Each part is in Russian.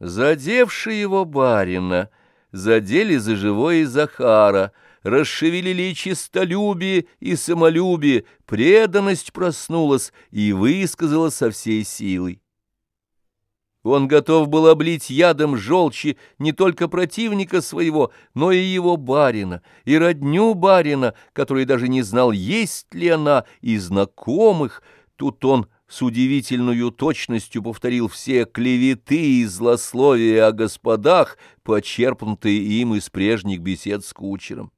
Задевши его барина, задели за живое Захара, расшевелили чистолюбие и самолюбие, преданность проснулась и высказалась со всей силой. Он готов был облить ядом желчи не только противника своего, но и его барина, и родню барина, который даже не знал, есть ли она, и знакомых. Тут он с удивительной точностью повторил все клеветы и злословия о господах, почерпнутые им из прежних бесед с кучером.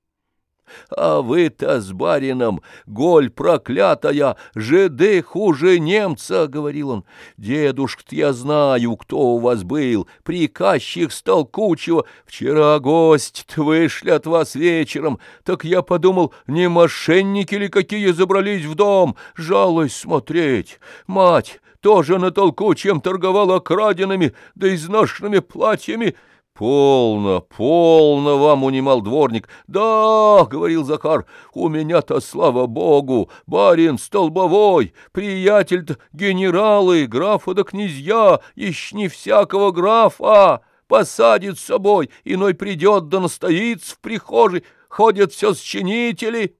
А вы-то с барином, голь проклятая, жиды хуже немца, — говорил он. Дедушка-то я знаю, кто у вас был, приказчик Столкучего. Вчера гость-то вышли от вас вечером, так я подумал, не мошенники ли какие забрались в дом, жалость смотреть. Мать тоже на толку, чем торговала краденными да изношенными платьями, — «Полно, полно вам!» — унимал дворник. «Да!» — говорил Захар. «У меня-то, слава богу, барин столбовой, приятель-то генералы, графа да князья, ищ не всякого графа, посадит с собой, иной придет да настоится в прихожей, ходят все счинители».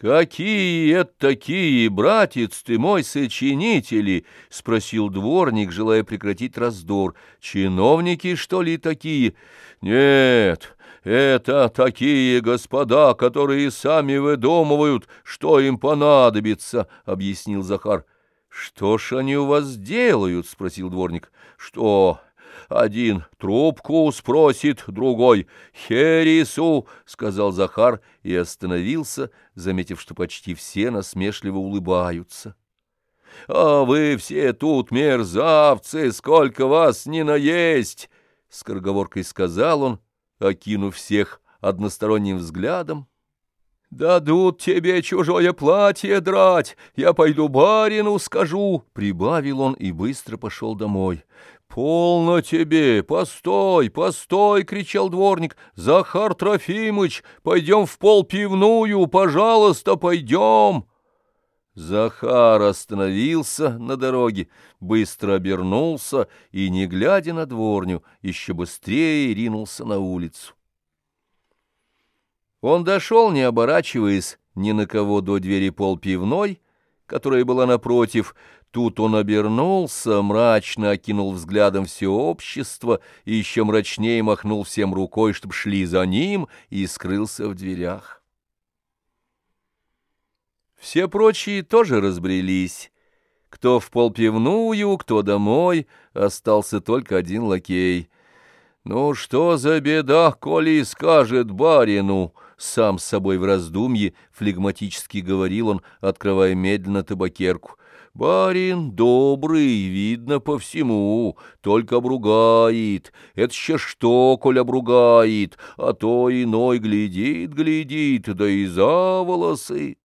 «Какие это такие, братец ты мой, сочинители?» — спросил дворник, желая прекратить раздор. «Чиновники, что ли, такие?» «Нет, это такие господа, которые сами выдумывают, что им понадобится», — объяснил Захар. «Что ж они у вас делают?» — спросил дворник. «Что?» Один трубку спросит, другой хересу, — сказал Захар и остановился, заметив, что почти все насмешливо улыбаются. — А вы все тут мерзавцы, сколько вас не наесть! — скороговоркой сказал он, окинув всех односторонним взглядом. «Дадут тебе чужое платье драть, я пойду барину скажу», — прибавил он и быстро пошел домой. «Полно тебе! Постой, постой!» — кричал дворник. «Захар Трофимыч, пойдем в полпивную, пожалуйста, пойдем!» Захар остановился на дороге, быстро обернулся и, не глядя на дворню, еще быстрее ринулся на улицу. Он дошел, не оборачиваясь ни на кого до двери полпивной, которая была напротив, Тут он обернулся, мрачно окинул взглядом все общество и еще мрачнее махнул всем рукой, чтоб шли за ним, и скрылся в дверях. Все прочие тоже разбрелись. Кто в полпивную, кто домой, остался только один лакей. «Ну что за беда, коли скажет барину?» Сам с собой в раздумье флегматически говорил он, открывая медленно табакерку. Барин добрый, видно по всему, только обругает. Это еще что, коль обругает, а то иной глядит, глядит, да и за волосы.